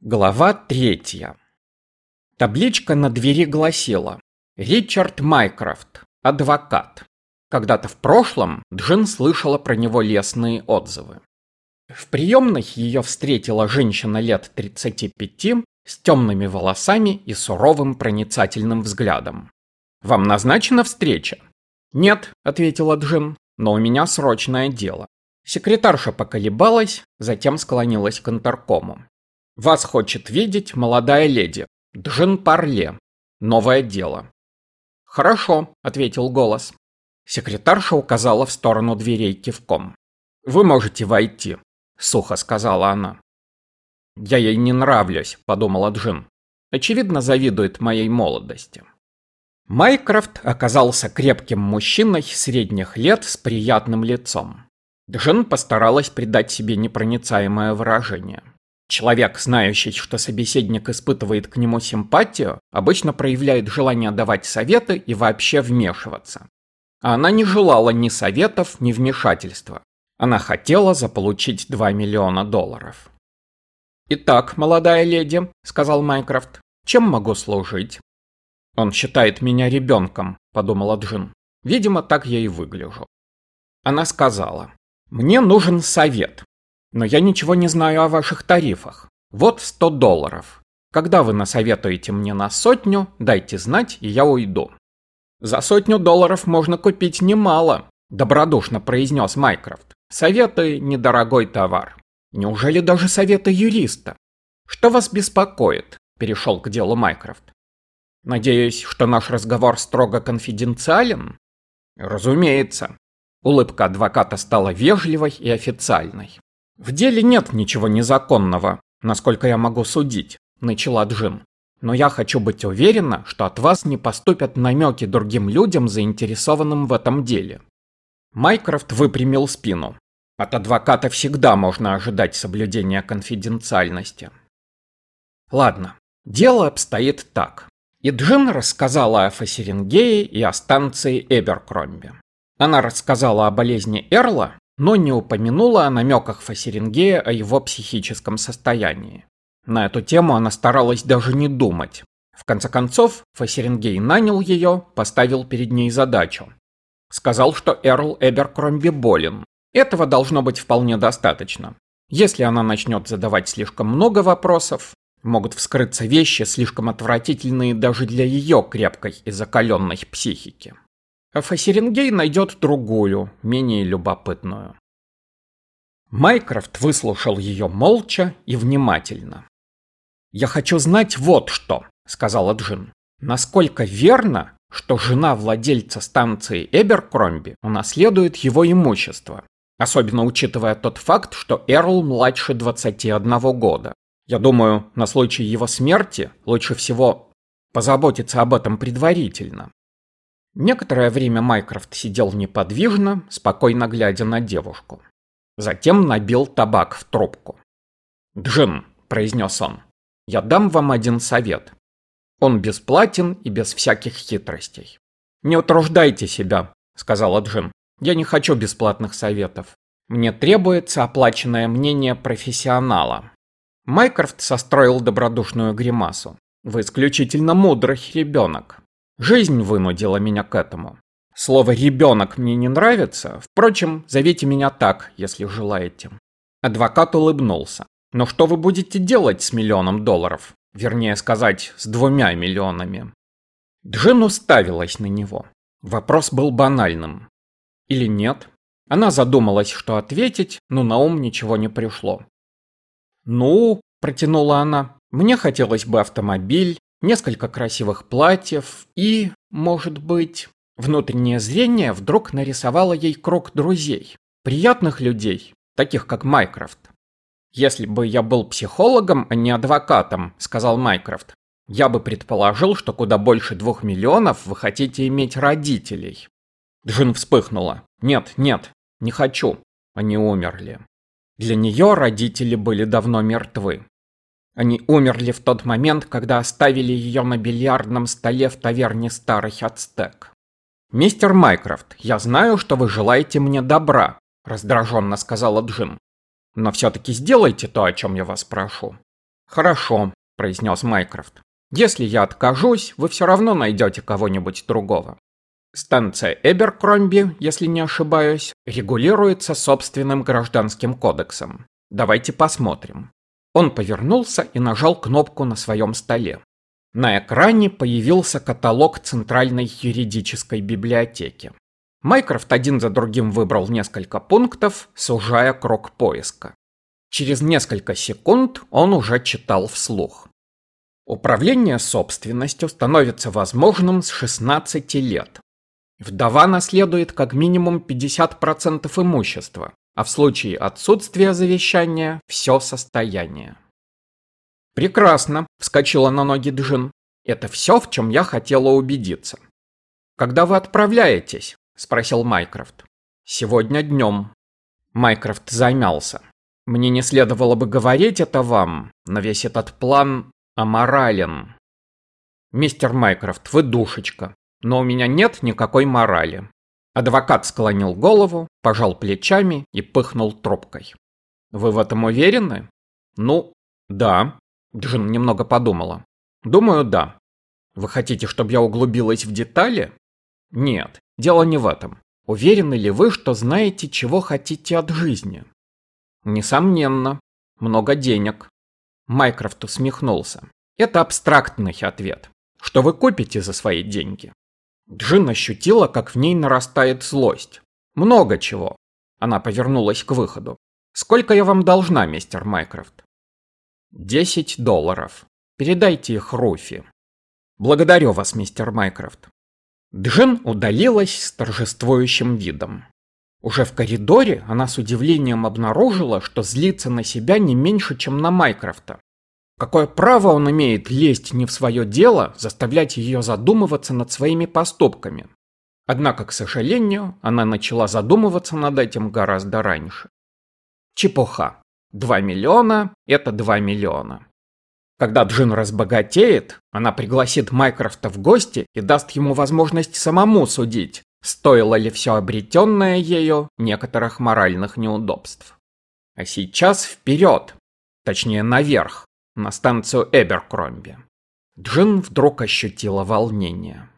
Глава третья. Табличка на двери гласила «Ричард Майкрофт, адвокат». Когда-то в прошлом Джин слышала про него лестные отзывы. В приемной ее встретила женщина лет 35 с темными волосами и суровым проницательным взглядом. «Вам назначена встреча?» «Нет», — ответила Джин, — «но у меня срочное дело». Секретарша поколебалась, затем склонилась к интеркому. Вас хочет видеть молодая леди. Джин Парле. Новое дело. Хорошо, ответил голос. Секретарша указала в сторону дверей кивком. Вы можете войти, сухо сказала она. Я ей не нравлюсь, подумала Джин. Очевидно, завидует моей молодости. Майкрофт оказался крепким мужчиной средних лет с приятным лицом. Джин постаралась придать себе непроницаемое выражение. Человек, знающий, что собеседник испытывает к нему симпатию, обычно проявляет желание давать советы и вообще вмешиваться. А она не желала ни советов, ни вмешательства. Она хотела заполучить 2 миллиона долларов. «Итак, молодая леди», — сказал Майкрофт, — «чем могу служить?» «Он считает меня ребенком», — подумала Джин. «Видимо, так я и выгляжу». Она сказала, «Мне нужен совет. Но я ничего не знаю о ваших тарифах. Вот 100 долларов. Когда вы насоветуете мне на сотню, дайте знать, и я уйду. За сотню долларов можно купить немало, добродушно произнес Майкрофт. Советы – недорогой товар. Неужели даже советы юриста? Что вас беспокоит? Перешел к делу Майкрофт. Надеюсь, что наш разговор строго конфиденциален? Разумеется. Улыбка адвоката стала вежливой и официальной. «В деле нет ничего незаконного, насколько я могу судить», – начала Джин. «Но я хочу быть уверена, что от вас не поступят намеки другим людям, заинтересованным в этом деле». Майкрофт выпрямил спину. От адвоката всегда можно ожидать соблюдения конфиденциальности. Ладно, дело обстоит так. И Джин рассказала о Фасерингее и о станции Эберкромби. Она рассказала о болезни Эрла но не упомянула о намеках Фасерингея о его психическом состоянии. На эту тему она старалась даже не думать. В конце концов, Фасерингей нанял ее, поставил перед ней задачу. Сказал, что Эрл Эберкромби болен. Этого должно быть вполне достаточно. Если она начнет задавать слишком много вопросов, могут вскрыться вещи, слишком отвратительные даже для ее крепкой и закаленной психики. А Фасерингей найдет другую, менее любопытную. Майкрофт выслушал ее молча и внимательно. «Я хочу знать вот что», — сказала Джин. «Насколько верно, что жена владельца станции Эберкромби унаследует его имущество, особенно учитывая тот факт, что Эрл младше 21 года. Я думаю, на случай его смерти лучше всего позаботиться об этом предварительно. Некоторое время Майкрофт сидел неподвижно, спокойно глядя на девушку. Затем набил табак в трубку. «Джим», — произнес он, — «я дам вам один совет. Он бесплатен и без всяких хитростей». «Не утруждайте себя», — сказала Джим. «Я не хочу бесплатных советов. Мне требуется оплаченное мнение профессионала». Майкрофт состроил добродушную гримасу. «Вы исключительно мудрый ребенок. Жизнь вынудила меня к этому. Слово «ребенок» мне не нравится, впрочем, зовите меня так, если желаете. Адвокат улыбнулся. Но что вы будете делать с миллионом долларов? Вернее сказать, с двумя миллионами. Джин уставилась на него. Вопрос был банальным. Или нет? Она задумалась, что ответить, но на ум ничего не пришло. «Ну», – протянула она, – «мне хотелось бы автомобиль, несколько красивых платьев и, может быть, внутреннее зрение вдруг нарисовало ей круг друзей, приятных людей, таких как Майкрофт. «Если бы я был психологом, а не адвокатом», — сказал Майкрофт, «я бы предположил, что куда больше двух миллионов вы хотите иметь родителей». Джин вспыхнула. «Нет, нет, не хочу. Они умерли». Для нее родители были давно мертвы. Они умерли в тот момент, когда оставили ее на бильярдном столе в таверне Старый Ацтек. «Мистер Майкрофт, я знаю, что вы желаете мне добра», – раздраженно сказала Джин. «Но все-таки сделайте то, о чем я вас прошу». «Хорошо», – произнес Майкрофт. «Если я откажусь, вы все равно найдете кого-нибудь другого. Станция Эберкромби, если не ошибаюсь, регулируется собственным гражданским кодексом. Давайте посмотрим». Он повернулся и нажал кнопку на своем столе. На экране появился каталог Центральной юридической библиотеки. Майкрофт один за другим выбрал несколько пунктов, сужая круг поиска. Через несколько секунд он уже читал вслух. Управление собственностью становится возможным с 16 лет. Вдова наследует как минимум 50% имущества, а в случае отсутствия завещания – все состояние. «Прекрасно», – вскочила на ноги Джин. «Это все, в чем я хотела убедиться». «Когда вы отправляетесь?» – спросил Майкрофт. «Сегодня днем». Майкрофт замялся. «Мне не следовало бы говорить это вам, но весь этот план аморален». «Мистер Майкрофт, вы душечка, но у меня нет никакой морали». Адвокат склонил голову, пожал плечами и пыхнул трубкой. «Вы в этом уверены?» «Ну, да», Джин немного подумала. Думаю, да. Вы хотите, чтобы я углубилась в детали? Нет, дело не в этом. Уверены ли вы, что знаете, чего хотите от жизни? Несомненно. Много денег. Майкрофт усмехнулся. Это абстрактный ответ. Что вы купите за свои деньги? Джин ощутила, как в ней нарастает злость. Много чего. Она повернулась к выходу. Сколько я вам должна, мистер Майкрофт? Десять долларов. Передайте их Руфи. Благодарю вас, мистер Майкрофт. Джин удалилась с торжествующим видом. Уже в коридоре она с удивлением обнаружила, что злится на себя не меньше, чем на Майкрофта. Какое право он имеет лезть не в свое дело, заставлять ее задумываться над своими поступками? Однако, к сожалению, она начала задумываться над этим гораздо раньше. Чепуха. 2 миллиона – это 2 миллиона. Когда Джин разбогатеет, она пригласит Майкрофта в гости и даст ему возможность самому судить, стоило ли все обретенное ею некоторых моральных неудобств. А сейчас вперед, точнее наверх, на станцию Эберкромби. Джин вдруг ощутила волнение.